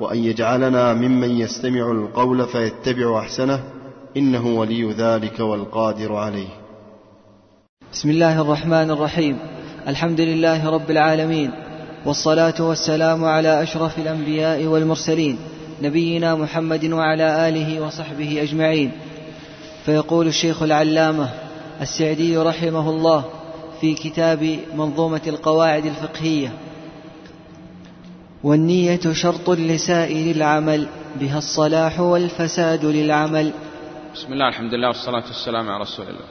وأن يجعلنا ممن يستمع القول فيتبع أحسنه إنه ولي ذلك والقادر عليه. بسم الله الرحمن الرحيم. الحمد لله رب العالمين والصلاة والسلام على أشرف الأنبياء والمرسلين نبينا محمد وعلى آله وصحبه أجمعين. فيقول الشيخ العلامة السعدي رحمه الله في كتاب منظومة القواعد الفقهية والنية شرط لسائر العمل بها الصلاح والفساد للعمل. بسم الله الحمد لله والصلاة والسلام على رسول الله.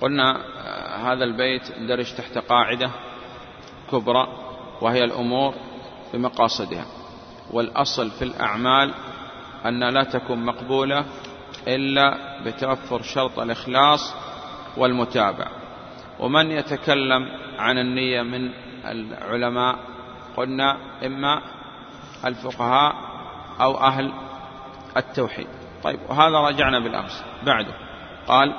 قلنا آه، هذا البيت درج تحت قاعدة كبرى وهي الأمور بمقاصدها والأصل في الأعمال أن لا تكون مقبولة إلا بتوفر شرط الإخلاص والمتابعة. ومن يتكلم عن النية من العلماء قلنا إما الفقهاء أو أهل التوحيد. طيب وهذا راجعنا بالأمس. بعده قال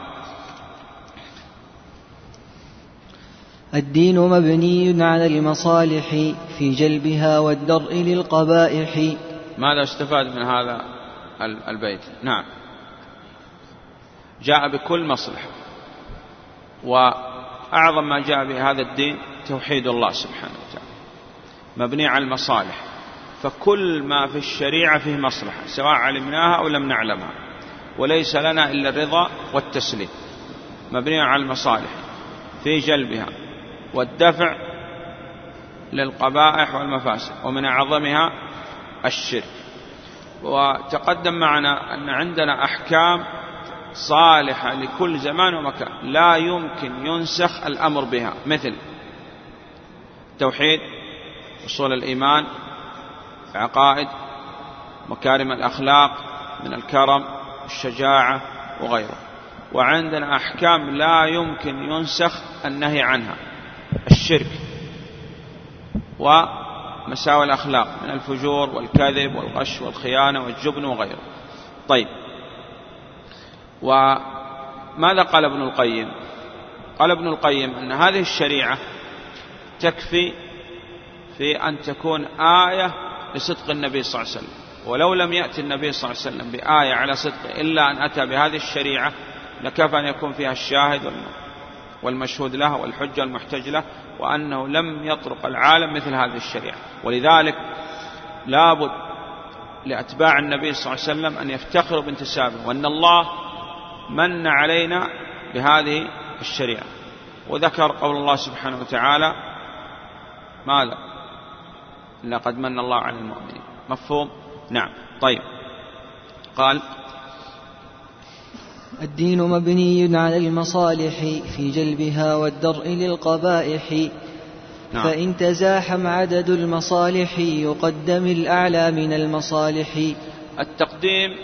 الدين مبني على المصالح في جلبها والدرء للقبائح. ماذا استفاد من هذا البيت؟ نعم. جاء بكل مصلحة وأعظم ما جاء به هذا الدين توحيد الله سبحانه. مبني على المصالح. فكل ما في الشريعة فيه مصلحة سواء علمناها أو لم نعلمها. وليس لنا إلا الرضا والتسليم. مبني على المصالح في جلبها والدفع للقبائح والمفاسد ومن أعظمها الشرك. وتقدم معنا أن عندنا أحكام صالحة لكل زمان ومكان لا يمكن ينسخ الأمر بها. مثل توحيد أصول الإيمان عقائد مكارم الأخلاق من الكرم الشجاعة وغيره. وعندنا أحكام لا يمكن ينسخ النهي عنها. الشرك ومساوي الأخلاق من الفجور والكذب والغش والخيانة والجبن وغيره. طيب وماذا قال ابن القيم؟ قال ابن القيم أن هذه الشريعة تكفي في أن تكون آية لصدق النبي صلى الله عليه وسلم. ولو لم يأتي النبي صلى الله عليه وسلم بآية على صدقه إلا أن أتى بهذه الشريعة لكفى أن يكون فيها الشاهد والمشهود له والحجة المحتج له وأنه لم يطرق العالم مثل هذه الشريعة. ولذلك لابد لأتباع النبي صلى الله عليه وسلم أن يفتخروا بانتسابه وأن الله من علينا بهذه الشريعة. وذكر قول الله سبحانه وتعالى ماذا؟ لقد من الله على المؤمنين. مفهوم؟ نعم. طيب. قال الدين مبني على المصالح في جلبها والدرء للقبائح. نعم. فإن تزاحم عدد المصالح يقدم الأعلى من المصالح. التقديم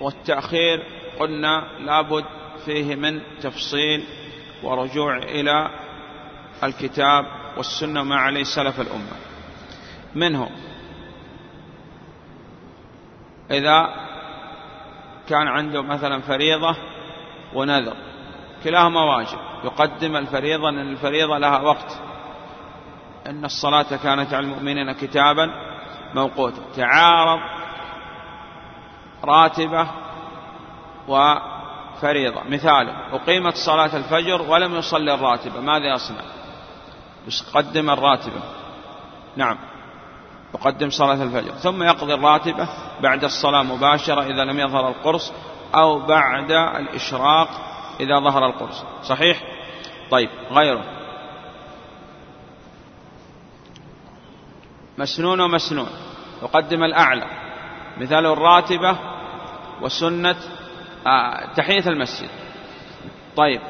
والتأخير قلنا لابد فيه من تفصيل ورجوع إلى الكتاب والسنة ما عليه سلف الأمة. منهم إذا كان عنده مثلا فريضة ونذر كلاهما واجب. يقدم الفريضة لأن الفريضة لها وقت. إن الصلاة كانت على المؤمنين كتابا موقوتا. تعارض راتبة وفريضة. مثال أقيمت صلاة الفجر ولم يصلي الراتبة ماذا يصنع؟ يقدم الراتبة. نعم. يقدم صلاة الفجر. ثم يقضي الراتبة بعد الصلاة مباشرة إذا لم يظهر القرص أو بعد الإشراق إذا ظهر القرص. صحيح؟ طيب غيره. مسنون ومسنون. يقدم الأعلى. مثال الراتبة وسنة آه، تحية المسجد. طيب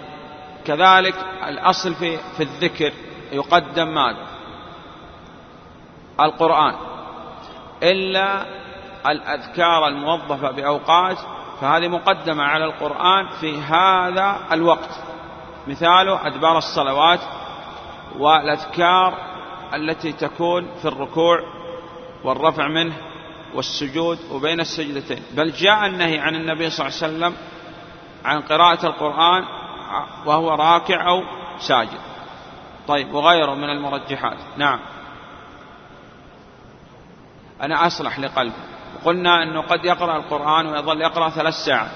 كذلك الأصل في في الذكر يقدم ماذا؟ القرآن. إلا الأذكار الموظفة بأوقات فهذه مقدمة على القرآن في هذا الوقت. مثاله أدبار الصلوات والأذكار التي تكون في الركوع والرفع منه والسجود وبين السجدتين. بل جاء النهي عن النبي صلى الله عليه وسلم عن قراءة القرآن وهو راكع أو ساجد. طيب وغيره من المرجحات. نعم. أنا أصلح لقلبي. وقلنا أنه قد يقرأ القرآن ويظل يقرأ ثلاث ساعات.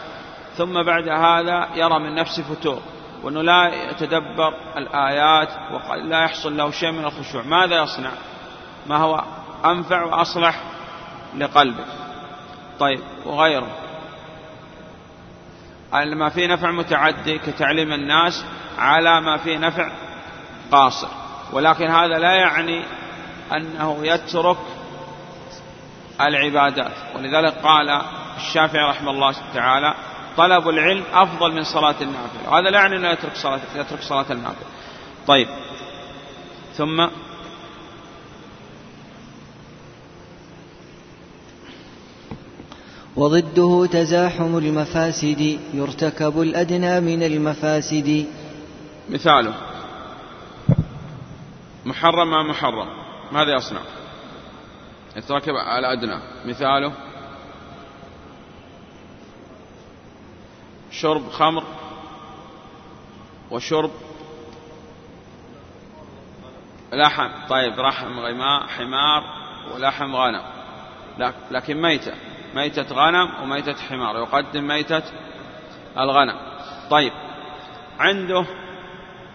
ثم بعد هذا يرى من نفسه فتور وأنه لا يتدبر الآيات وقد لا يحصل له شيء من الخشوع. ماذا يصنع؟ ما هو؟ أنفع وأصلح لقلبه طيب وغيره. ما فيه نفع متعدي كتعليم الناس على ما فيه نفع قاصر. ولكن هذا لا يعني أنه يترك العبادات. ولذلك قال الشافعي رحمه الله تعالى طلب العلم أفضل من صلاة النافلة. وهذا لا يعني أنه يترك صلاة يترك صلاة النافلة. طيب. ثم وضده تزاحم المفاسد يرتكب الأدنى من المفاسد. مثاله. محرم ما محرم. ماذا يصنع؟ يتركب الأدنى مثاله. شرب خمر وشرب لحم. طيب رحم غماء حمار ولحم غنم. لكن ميتة. ميتة غنم وميتة حمار. يقدم ميتة الغنم. طيب. عنده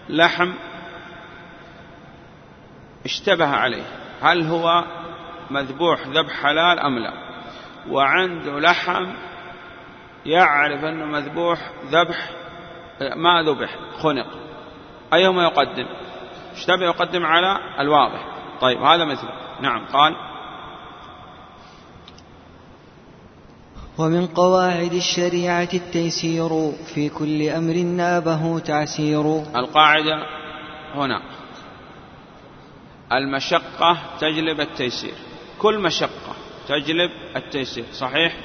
لحم اشتبه عليه. هل هو مذبوح ذبح حلال أم لا. وعنده لحم يعرف أنه مذبوح ذبح ما ذبح خنق. أيهما يقدم؟ اشتبه يقدم على الواضح؟ طيب هذا مثله نعم قال. ومن قواعد الشريعة التيسير في كل أمر نابه تعسير. القاعدة هنا. المشقة تجلب التيسير. كل مشقة. تجلب التيسير. صحيح؟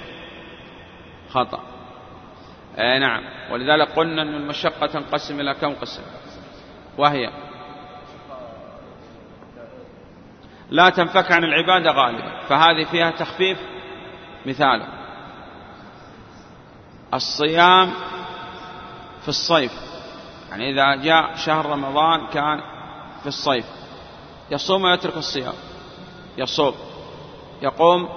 خطأ. أي نعم. ولذلك قلنا أن المشقة تنقسم إلى كم قسم؟ وهي؟ لا تنفك عن العبادة غالبا. فهذه فيها تخفيف؟ مثاله الصيام في الصيف. يعني إذا جاء شهر رمضان كان في الصيف. يصوم ويترك الصيام. يصوم. يقوم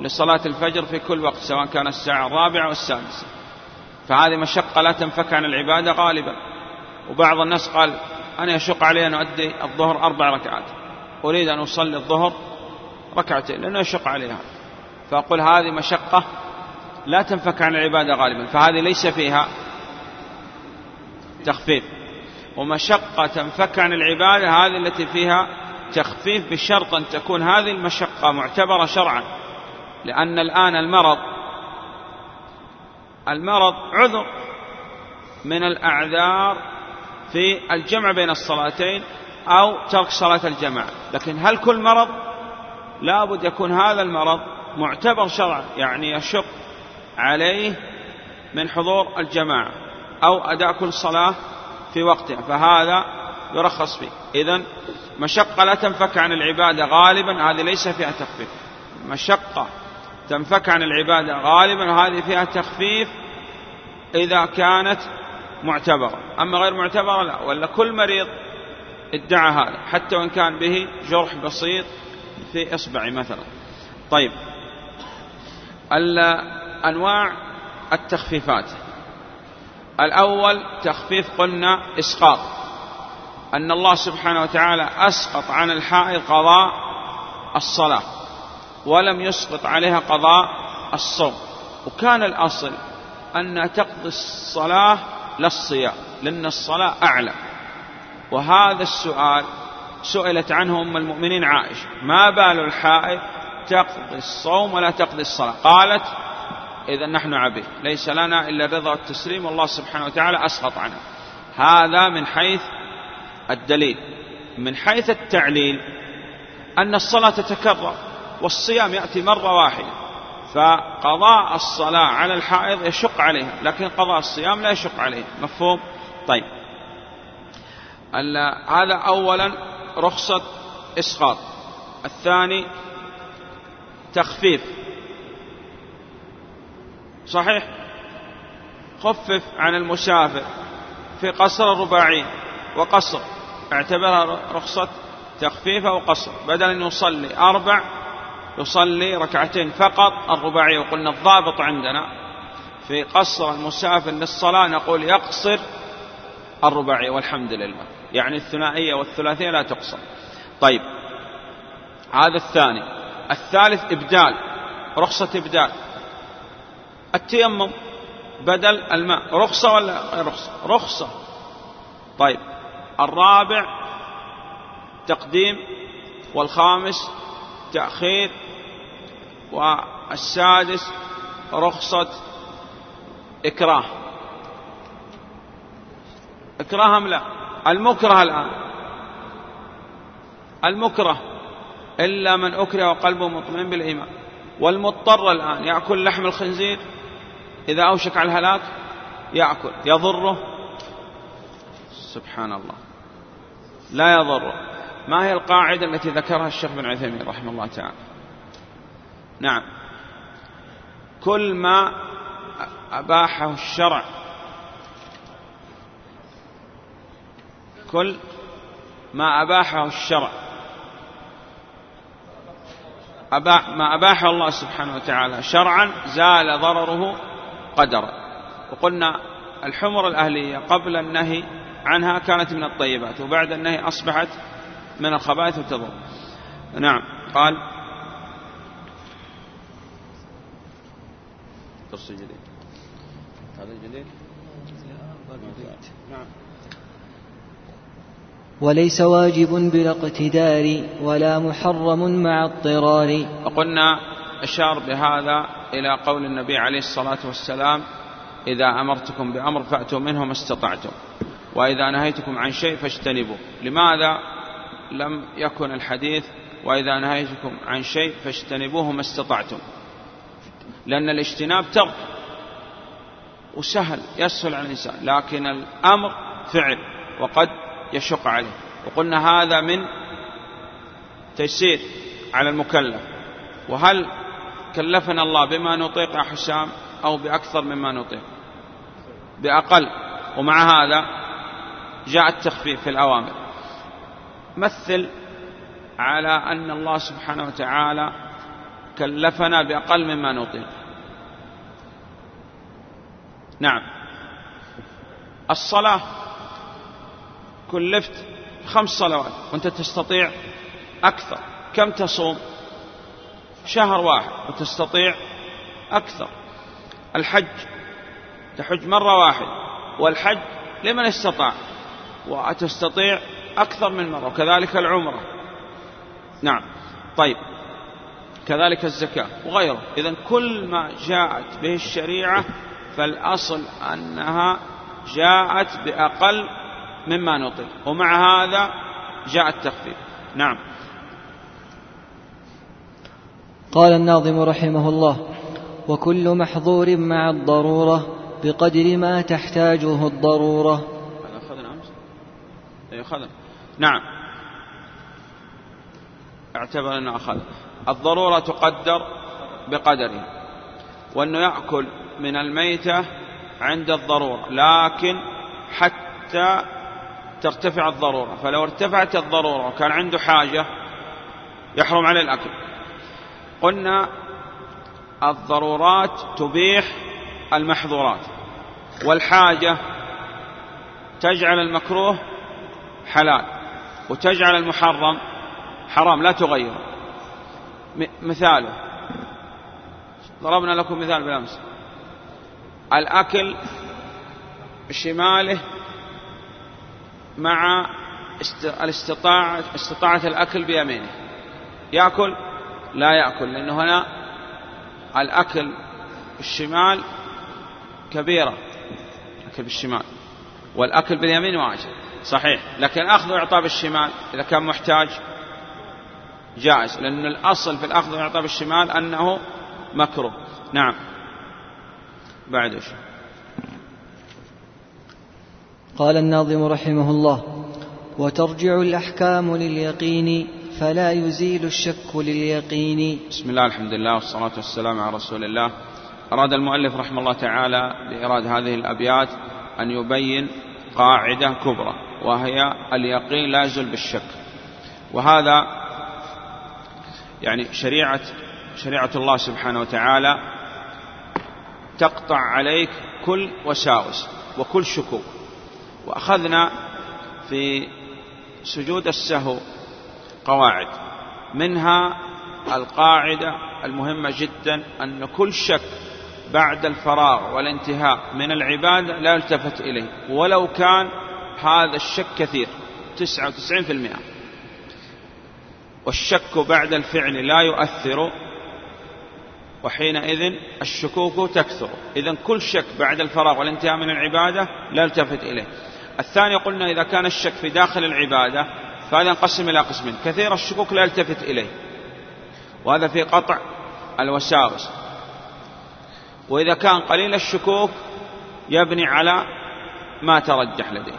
لصلاة الفجر في كل وقت سواء كان الساعة الرابعة أو السادسة. فهذه مشقة لا تنفك عن العبادة غالبا. وبعض الناس قال أنا يشق علي أن أؤدي الظهر أربع ركعات. أريد أن أصلي الظهر ركعتين لأنه يشق عليها. فأقول هذه مشقة لا تنفك عن العبادة غالبا. فهذه ليس فيها تخفيف. ومشقة تنفك عن العبادة هذه التي فيها تخفيف بشرط أن تكون هذه المشقة معتبرة شرعا لأن الآن المرض المرض عذر من الأعذار في الجمع بين الصلاتين أو ترك صلاة الجماعة. لكن هل كل مرض؟ لابد يكون هذا المرض معتبر شرعا يعني يشق عليه من حضور الجماعة أو أداء كل صلاة في وقتها. فهذا يرخص فيه إذا مشقة لا تنفك عن العبادة غالبا هذه ليس فيها تخفيف. مشقة تنفك عن العبادة غالبا هذه فيها تخفيف إذا كانت معتبرة. أما غير معتبرة لا ولا كل مريض ادعى هذا حتى وإن كان به جرح بسيط في إصبع مثلا. طيب. أنواع التخفيفات. الأول تخفيف قلنا إسقاط. أن الله سبحانه وتعالى أسقط عن الحائض قضاء الصلاة ولم يسقط عليها قضاء الصوم. وكان الأصل أنها تقضي الصلاة للصيام لأن الصلاة أعلى. وهذا السؤال سئلت عنه أم المؤمنين عائشة ما بال الحائض تقضي الصوم ولا تقضي الصلاة؟ قالت إذا نحن عبيد ليس لنا إلا الرضا والتسليم والله سبحانه وتعالى أسقط عنها هذا من حيث الدليل من حيث التعليل أن الصلاة تتكرر والصيام يأتي مرة واحدة فقضاء الصلاة على الحائض يشق عليها لكن قضاء الصيام لا يشق عليه مفهوم؟ طيب. هذا أولا رخصة إسقاط. الثاني تخفيف. صحيح؟ خفف عن المسافر في قصر الرباعي وقصر. اعتبرها رخصة تخفيف أو قصر بدل أن يصلي أربع يصلي ركعتين فقط الرباعي وقلنا الضابط عندنا. في قصر المسافر للصلاة نقول يقصر الرباعي والحمد لله. يعني الثنائية والثلاثية لا تقصر. طيب هذا الثاني. الثالث إبدال رخصة إبدال. التيمم بدل الماء رخصة ولا رخصة؟ رخصة. طيب الرابع تقديم والخامس تأخير والسادس رخصة إكراه. إكراه أم لا؟ المكره الآن. المكره إلا من أكره وقلبه مطمئن بالإيمان. والمضطر الآن يأكل لحم الخنزير إذا أوشك على الهلاك يأكل يضره. سبحان الله. لا يضره ما هي القاعدة التي ذكرها الشيخ بن عثيمين رحمه الله تعالى؟ نعم. كل ما أباحه الشرع كل ما أباحه الشرع أباح ما أباحه الله سبحانه وتعالى شرعا زال ضرره قدرا. وقلنا الحمر الأهلية قبل النهي عنها كانت من الطيبات وبعد النهي أصبحت من الخبائث وتضر. نعم قال درس جديد. هذا جديد؟ نعم. وليس واجب بلا اقتدار ولا محرم مع اضطرار. وقلنا أشار بهذا إلى قول النبي عليه الصلاة والسلام إذا أمرتكم بأمر فأتوا منه ما استطعتم. وإذا نهيتكم عن شيء فاجتنبوا لماذا لم يكن الحديث وإذا نهيتكم عن شيء فاجتنبوه ما استطعتم؟ لأن الاجتناب ترك وسهل يسهل على الإنسان لكن الأمر فعل وقد يشق عليه. وقلنا هذا من تيسير على المكلف. وهل كلفنا الله بما نطيق يا حسام أو بأكثر مما نطيق؟ بأقل. ومع هذا جاء التخفيف في الأوامر. مثل على أن الله سبحانه وتعالى كلفنا بأقل مما نطيق نعم. الصلاة كلفت خمس صلوات وأنت تستطيع أكثر. كم تصوم؟ شهر واحد وتستطيع أكثر. الحج تحج مرة واحدة والحج لمن استطاع. وتستطيع أكثر من مرة وكذلك العمرة. نعم. طيب. كذلك الزكاة وغيره إذا كل ما جاءت به الشريعة فالأصل أنها جاءت بأقل مما نطق ومع هذا جاء التخفيف. نعم. قال الناظم رحمه الله وكل محظور مع الضرورة بقدر ما تحتاجه الضرورة. أي أخذنا نعم. اعتبر أنه أخذ. الضرورة تقدر بقدره وأنه يأكل من الميتة عند الضرورة لكن حتى ترتفع الضرورة. فلو ارتفعت الضرورة وكان عنده حاجة يحرم عليه الأكل. قلنا الضرورات تبيح المحظورات والحاجة تجعل المكروه حلال وتجعل المحرم حرام لا تغيره مثاله. ضربنا لكم مثال بالأمس. الأكل بشماله مع الاستطاعة استطاعة الأكل بيمينه. يأكل؟ لا يأكل لأنه هنا الأكل بالشمال كبيرة الأكل بالشمال. والأكل باليمين واجب. صحيح. لكن أخذ وإعطاء بالشمال إذا كان محتاج جائز لأن الأصل في الأخذ والإعطاء بالشمال أنه مكروه. نعم. بعد وش قال الناظم رحمه الله وترجع الأحكام لليقين فلا يزيل الشك لليقين. بسم الله الحمد لله والصلاة والسلام على رسول الله. أراد المؤلف رحمه الله تعالى بإراد هذه الأبيات أن يبين قاعدة كبرى وهي اليقين لا يزول بالشك. وهذا يعني شريعة شريعة الله سبحانه وتعالى تقطع عليك كل وساوس وكل شكوك. وأخذنا في سجود السهو قواعد منها القاعدة المهمة جدا أن كل شك بعد الفراغ والانتهاء من العبادة لا يلتفت إليه. ولو كان هذا الشك كثير تسعة وتسعين في المئة. والشك بعد الفعل لا يؤثر وحينئذ الشكوك تكثر. إذا كل شك بعد الفراغ والانتهاء من العبادة لا يلتفت إليه. الثاني قلنا إذا كان الشك في داخل العبادة فهذا ينقسم إلى قسمين. كثير الشكوك لا يلتفت إليه. وهذا في قطع الوساوس. وإذا كان قليل الشكوك يبني على ما ترجح لديه.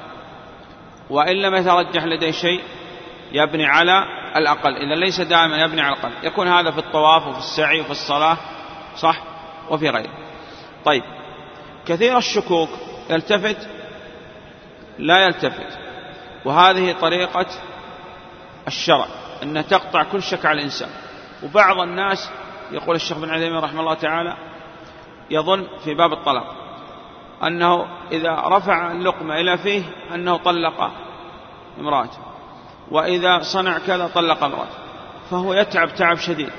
وإن لم يترجح لديه شيء يبني على الأقل. إذا ليس دائما يبني على الأقل. يكون هذا في الطواف وفي السعي وفي الصلاة صح؟ وفي غيره. طيب. كثير الشكوك يلتفت لا يلتفت. وهذه طريقة الشرع أن تقطع كل شك على الإنسان. وبعض الناس يقول الشيخ بن عثيمين رحمه الله تعالى يظن في باب الطلاق. أنه إذا رفع اللقمة إلى فيه أنه طلق امرأته. وإذا صنع كذا طلق امرأته. فهو يتعب تعب شديد.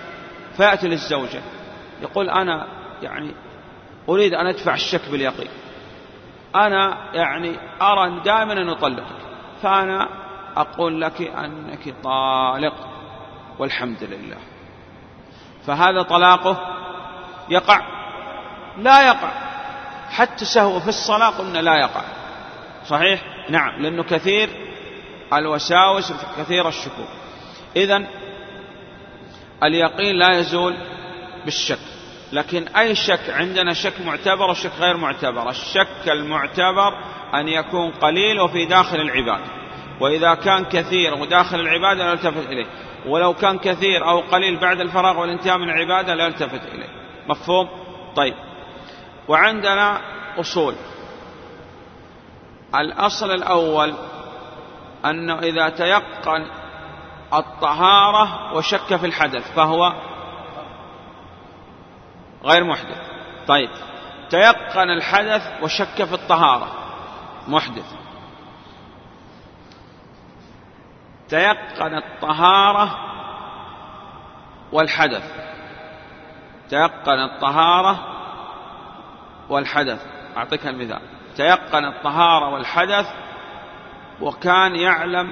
فيأتي للزوجة. يقول أنا يعني أريد أن أدفع الشك باليقين. أنا يعني أرى دائما أن أطلقك فأنا أقول لك أنك طالق. والحمد لله. فهذا طلاقه يقع. لا يقع. حتى سهو في الصلاة قلنا لا يقع. صحيح؟ نعم لأنه كثير الوساوس كثير الشكوك. إذا اليقين لا يزول بالشك. لكن أي شك؟ عندنا شك معتبر وشك غير معتبر. الشك المعتبر أن يكون قليل وفي داخل العبادة. وإذا كان كثير وداخل العبادة لا يلتفت إليه. ولو كان كثير أو قليل بعد الفراغ والانتهاء من العبادة لا يلتفت إليه. مفهوم؟ طيب. وعندنا أصول. الأصل الأول أنه إذا تيقن الطهارة وشك في الحدث فهو غير محدث. طيب تيقن الحدث وشك في الطهارة محدث. تيقن الطهارة والحدث. تيقن الطهارة والحدث. أعطيك المثال. تيقن الطهارة والحدث وكان يعلم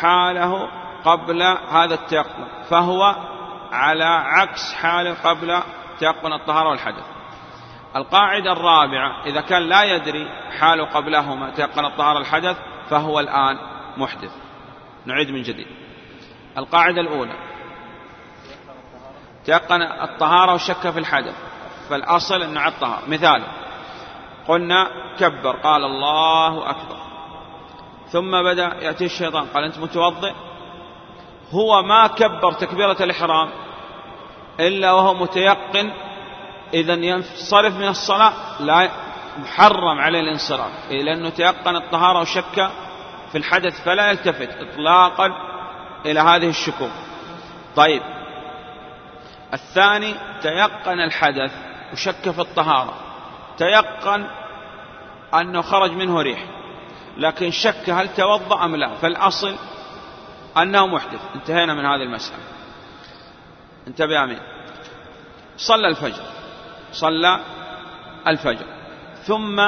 حاله قبل هذا التيقن فهو على عكس حاله قبل تيقن الطهارة والحدث. القاعدة الرابعة إذا كان لا يدري حاله قبلهما تيقن الطهارة والحدث فهو الآن محدث. نعيد من جديد. القاعدة الأولى. تيقن الطهارة وشك في الحدث. فالأصل أنه على الطهارة مثال قلنا كبر قال الله أكبر. ثم بدأ يأتي الشيطان قال أنت متوضئ؟ هو ما كبر تكبيرة الإحرام إلا وهو متيقن إذا ينصرف من الصلاة لا محرم عليه الانصراف. لأنه تيقن الطهارة وشك في الحدث فلا يلتفت إطلاقا إلى هذه الشكوك. طيب الثاني تيقن الحدث وشك في الطهارة. تيقن أنه خرج منه ريح. لكن شك هل توضأ أم لا. فالأصل أنه محدث انتهينا من هذه المسألة. انتبه أمين. صلى الفجر. صلى الفجر. ثم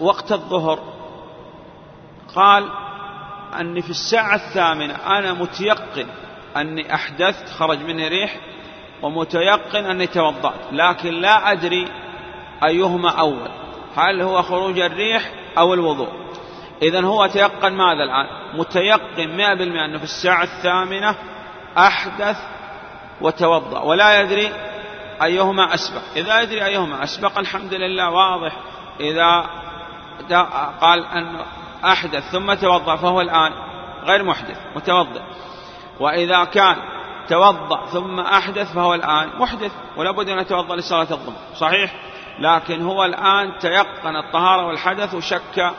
وقت الظهر قال أني في الساعة الثامنة أنا متيقن أني أحدثت خرج مني ريح ومتيقن أني توضأت لكن لا أدري أيهما أول. هل هو خروج الريح أو الوضوء؟ إذا هو تيقن ماذا الآن؟ متيقن مئة بالمئة أنه في الساعة الثامنة أحدث وتوضأ ولا يدري أيهما أسبق. إذا يدري أيهما أسبق الحمد لله واضح. إذا قال أن أحدث ثم توضأ فهو الآن غير محدث متوضئ. وإذا كان توضأ ثم أحدث فهو الآن محدث ولا بد أن يتوضأ لصلاة الظهر. صحيح؟ لكن هو الآن تيقن الطهارة والحدث وشك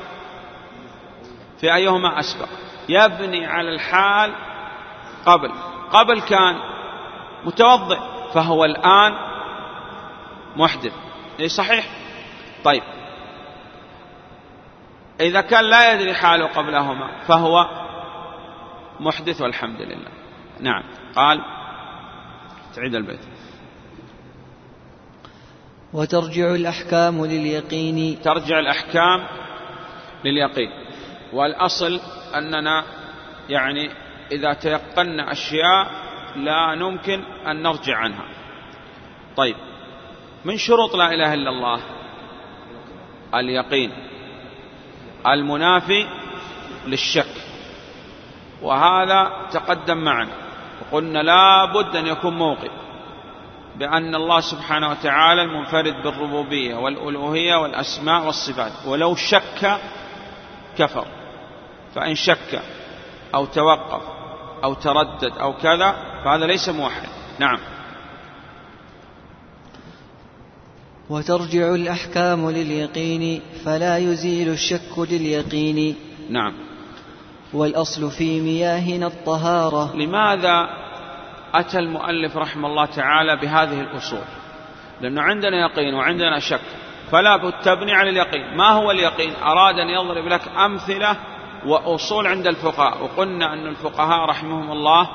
في أيهما أسبق. يبني على الحال قبل. قبل كان متوضئ فهو الآن محدث. إيه صحيح؟ طيب. إذا كان لا يدري حاله قبلهما فهو محدث والحمد لله. نعم. قال تعيد البيت. وترجع الأحكام لليقين. ترجع الأحكام لليقين. والأصل أننا يعني إذا تيقنا أشياء لا نمكن أن نرجع عنها. طيب من شروط لا إله إلا الله؟ اليقين. المنافي للشك. وهذا تقدم معنا. وقلنا لا بد أن يكون موقف بأن الله سبحانه وتعالى المنفرد بالربوبية والألوهية والأسماء والصفات. ولو شك كفر. فإن شك أو توقف أو تردد أو كذا فهذا ليس موحد. نعم. وترجع الأحكام لليقين فلا يزيل الشك لليقين. نعم. والأصل في مياهنا الطهارة. لماذا أتى المؤلف رحمه الله تعالى بهذه الأصول؟ لأنه عندنا يقين وعندنا شك فلا بد تبني على اليقين. ما هو اليقين؟ أراد أن يضرب لك أمثلة وأصول عند الفقهاء. وقلنا أن الفقهاء رحمهم الله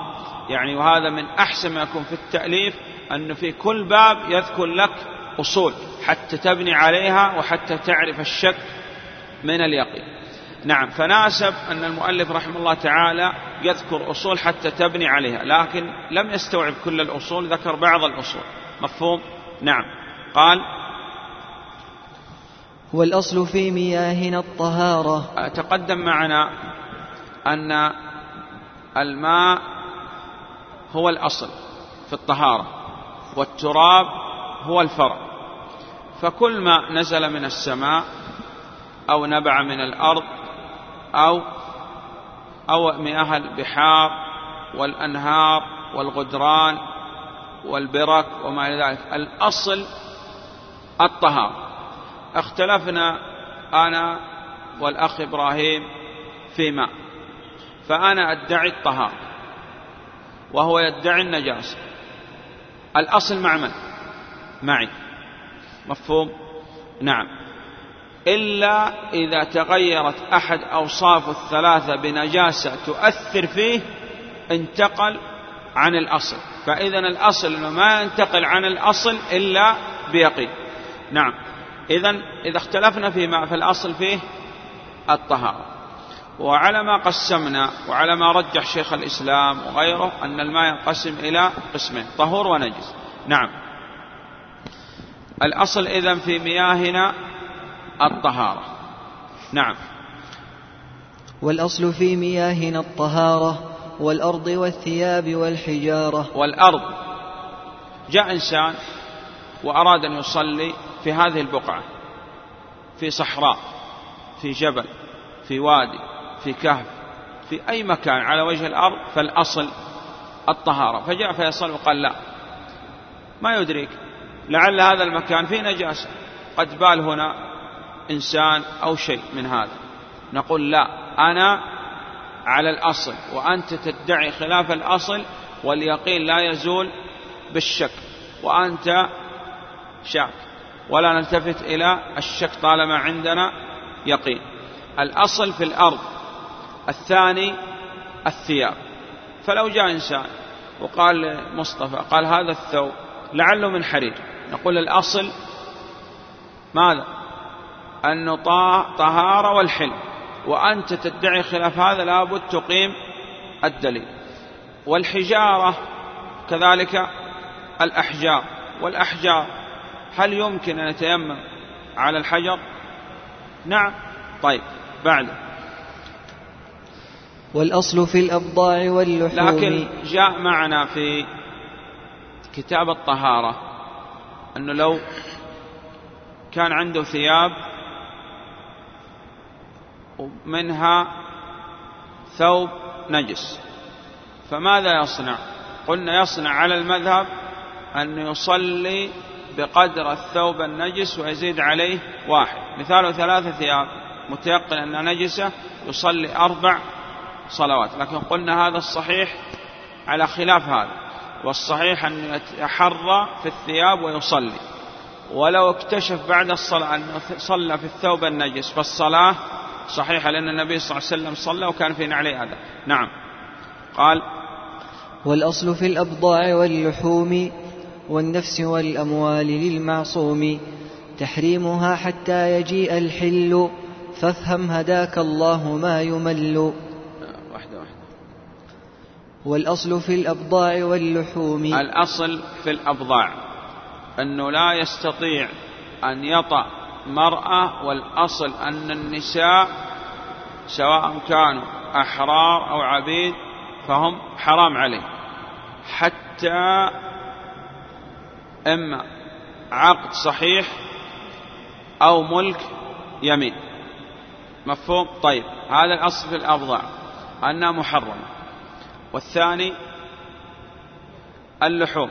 يعني وهذا من أحسن ما يكون في التأليف أنه في كل باب يذكر لك أصول حتى تبني عليها وحتى تعرف الشك من اليقين. نعم فناسب أن المؤلف رحمه الله تعالى يذكر أصول حتى تبني عليها لكن لم يستوعب كل الأصول ذكر بعض الأصول مفهوم؟ نعم. قال والأصل في مياهنا الطهارة. تقدم معنا أن الماء هو الأصل في الطهارة والتراب هو الفرع. فكل ما نزل من السماء أو نبع من الأرض أو أو مياه البحار والأنهار والغدران والبرك وما إلى ذلك. الأصل الطهارة. اختلفنا أنا والأخ إبراهيم في ماء فأنا أدعي الطهارة وهو يدعي النجاسة. الأصل مع من؟ معي. مفهوم؟ نعم. إلا إذا تغيرت أحد أوصاف الثلاثة بنجاسة تؤثر فيه انتقل عن الأصل. فإذا الأصل أنه ما ينتقل عن الأصل إلا بيقين. نعم. إذا إذا اختلفنا فيما فالأصل فيه الطهارة. وعلى ما قسمنا وعلى ما رجح شيخ الإسلام وغيره أن الماء ينقسم إلى قسمين طهور ونجس. نعم. الأصل إذا في مياهنا الطهارة. نعم. والأصل في مياهنا الطهارة والأرض والثياب والحجارة. والأرض. جاء إنسان وأراد أن يصلي في هذه البقعة في صحراء في جبل في وادي في كهف في أي مكان على وجه الأرض فالأصل الطهارة. فجاء فيصل وقال لا ما يدرك لعل هذا المكان فيه نجاسة قد بال هنا إنسان أو شيء من هذا. نقول لا أنا على الأصل وأنت تدعي خلاف الأصل واليقين لا يزول بالشك وأنت شاك. ولا نلتفت إلى الشك طالما عندنا يقين. الأصل في الأرض الثاني الثياب. فلو جاء إنسان وقال لمصطفى قال هذا الثوب لعله من حرير. نقول الأصل ماذا؟ أنه طهارة والحل وأنت تدعي خلاف هذا لابد تقيم الدليل. والحجارة كذلك الأحجار. والأحجار هل يمكن أن يتيمم على الحجر؟ نعم. طيب بعد. والأصل في الأبضاع واللحوم. لكن جاء معنا في كتاب الطهارة أنه لو كان عنده ثياب ومنها ثوب نجس. فماذا يصنع؟ قلنا يصنع على المذهب أن يصلي بقدر الثوب النجس ويزيد عليه واحد. مثاله ثلاثة ثياب. متيقن أنها نجسة يصلي أربع صلوات. لكن قلنا هذا الصحيح على خلاف هذا. والصحيح أن يتحرى في الثياب ويصلي. ولو اكتشف بعد الصلاة أنه صلى في الثوب النجس فالصلاة صحيحة لأن النبي صلى الله عليه وسلم صلى وكان في نعلي هذا نعم. قال والأصل في الأبضاع واللحوم والنفس والأموال للمعصوم. تحريمها حتى يجيء الحل. فافهم هداك الله ما يمل. واحدة واحدة. والأصل في الأبضاع واللحوم. الأصل في الأبضاع. أنه لا يستطيع أن يطأ مرأة والأصل أن النساء سواء كانوا أحرار أو عبيد فهم حرام عليه. حتى إما عقد صحيح أو ملك يمين. مفهوم؟ طيب هذا الأصل في الأبضاع أنها محرمة. والثاني اللحوم.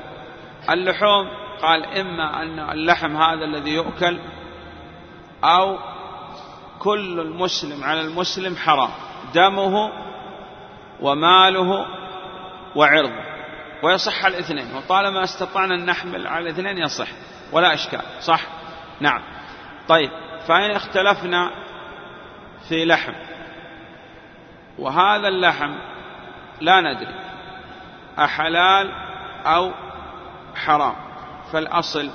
اللحوم قال إما أن اللحم هذا الذي يؤكل أو كل المسلم على المسلم حرام دمه وماله وعرضه. ويصح الاثنين وطالما استطعنا أن نحمل على الاثنين يصح ولا إشكال صح؟ نعم. طيب فإن اختلفنا في لحم. وهذا اللحم لا ندري أحلال أو حرام. فالأصل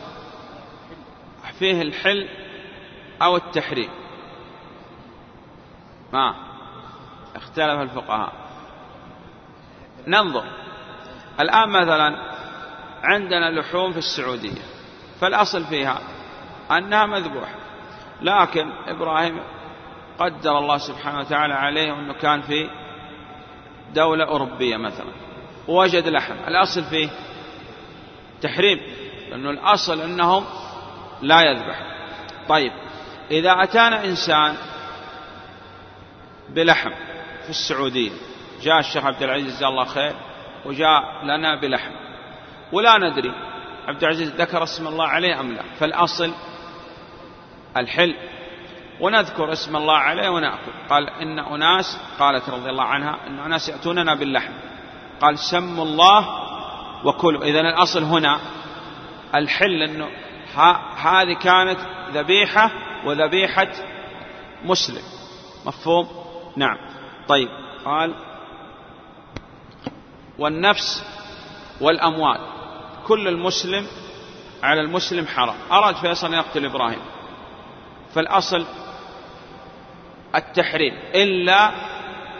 فيه الحل أو التحريم. ما اختلف الفقهاء. ننظر. الآن مثلا عندنا لحوم في السعودية. فالأصل فيها أنها مذبوحة. لكن إبراهيم قدر الله سبحانه وتعالى عليه أنه كان في دولة أوروبية مثلا. ووجد لحم. الأصل فيه تحريم. لأنه الأصل أنهم لا يذبح طيب. إذا أتانا إنسان بلحم في السعودية جاء الشيخ عبد العزيز جزاه الله خير وجاء لنا بلحم. ولا ندري عبد العزيز ذكر اسم الله عليه أم لا فالأصل الحل. ونذكر اسم الله عليه ونأكل. قال إن أناس قالت رضي الله عنها إن أناس يأتوننا باللحم. قال سموا الله وكلوا. إذا الأصل هنا الحل أنه هذه كانت ذبيحة وذبيحة مسلم. مفهوم؟ نعم. طيب قال والنفس والأموال كل المسلم على المسلم حرام. أراد فيصل أن يقتل إبراهيم. فالأصل التحريم إلا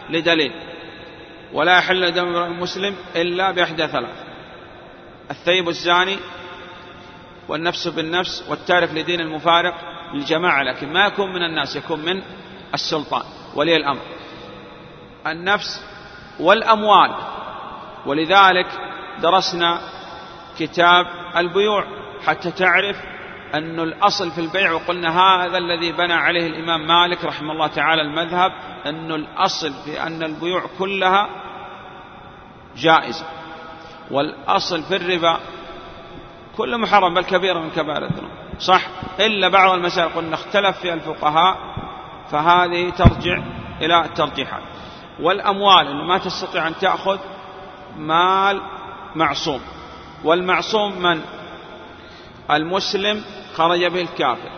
لدليل. ولا يحل دم المسلم إلا بإحدى ثلاث الثيب الزاني والنفس بالنفس والتارك لدين المفارق للجماعة لكن ما يكون من الناس يكون من السلطان ولي الأمر. النفس والأموال. ولذلك درسنا كتاب البيوع حتى تعرف أن الأصل في البيع وقلنا هذا الذي بنى عليه الإمام مالك رحمه الله تعالى المذهب أن الأصل في أن البيوع كلها جائزة. والأصل في الربا كل محرم بل كبيرة من كبائر الذنوب. صح؟ إلا بعض المسائل. قلنا اختلف فيها الفقهاء فهذه ترجع إلى الترجيحات. والأموال أنه ما تستطيع أن تأخذ مال معصوم. والمعصوم من؟ المسلم خرج به الكافر.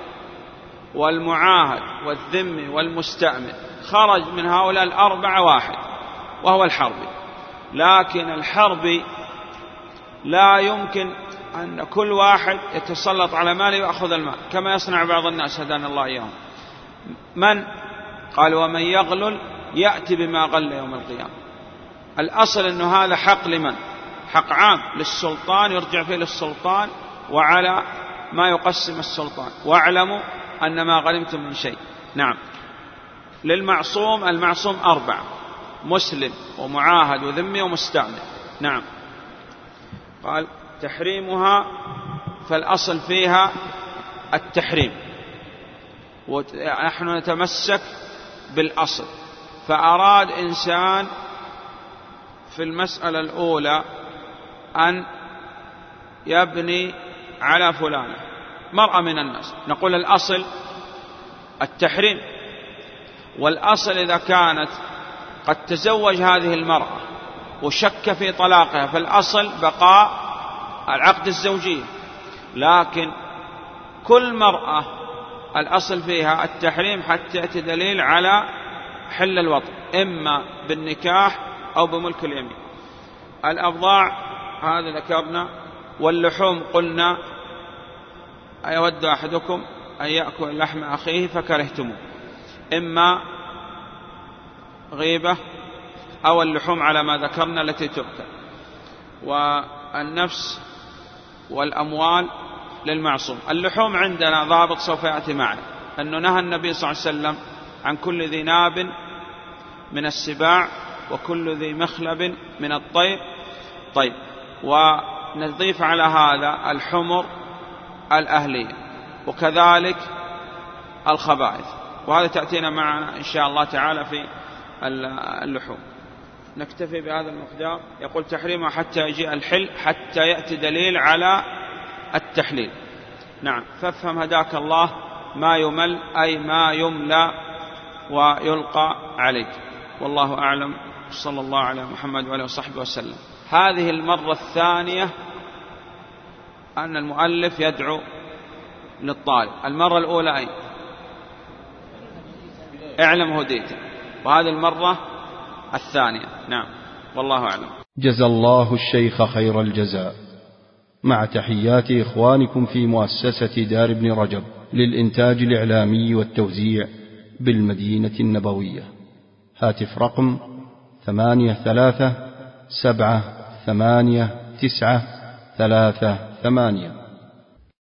والمعاهد والذمي والمستأمن خرج من هؤلاء الأربعة واحد وهو الحربي. لكن الحربي لا يمكن أن كل واحد يتسلط على ماله ويأخذ المال كما يصنع بعض الناس هدانا الله إياهم. من؟ قال ومن يغلل يأتي بما غل يوم القيامة. الأصل أنه هذا حق لمن؟ حق عام للسلطان يرجع فيه للسلطان وعلى ما يقسم السلطان. واعلموا أن ما غنمتم من شيء. نعم. للمعصوم المعصوم أربعة مسلم ومعاهد وذمي ومستأمن. نعم. قال تحريمها فالأصل فيها التحريم. ونحن نتمسك بالأصل. فأراد إنسان في المسألة الأولى أن يبني على فلانة. مرأة من الناس. نقول الأصل التحريم. والأصل إذا كانت قد تزوج هذه المرأة وشك في طلاقها فالأصل بقاء العقد الزوجية لكن كل مرأة الأصل فيها التحريم حتى يأتي دليل على حل الوطن إما بالنكاح أو بملك اليمين. الأبضاع هذا ذكرنا. واللحوم قلنا أيود أحدكم أن يأكل لحم أخيه فكرهتموه. إما غيبة أو اللحوم على ما ذكرنا التي تؤكل والنفس والأموال للمعصوم. اللحوم عندنا ضابط سوف يأتي معنا. أنه نهى النبي صلى الله عليه وسلم عن كل ذي ناب من السباع وكل ذي مخلب من الطير. طيب ونضيف على هذا الحمر الأهلية وكذلك الخبائث. وهذا تأتينا معنا إن شاء الله تعالى في اللحوم. نكتفي بهذا المقدار. يقول تحريمها حتى يجيء الحل حتى يأتي دليل على التحليل. نعم. فافهم هداك الله ما يمل أي ما يملى ويلقى عليك. والله أعلم. صلى الله على محمد وعلى وصحبه وسلم. هذه المرة الثانية أن المؤلف يدعو للطالب. المرة الأولى أي اعلم هديت وهذه المرة الثانية. نعم. والله أعلم. جزى الله الشيخ خير الجزاء. مع تحيات إخوانكم في مؤسسة دار ابن رجب للإنتاج الإعلامي والتوزيع بالمدينة النبوية. هاتف رقم ثمانية ثلاثة سبعة ثمانية تسعة ثلاثة ثمانية.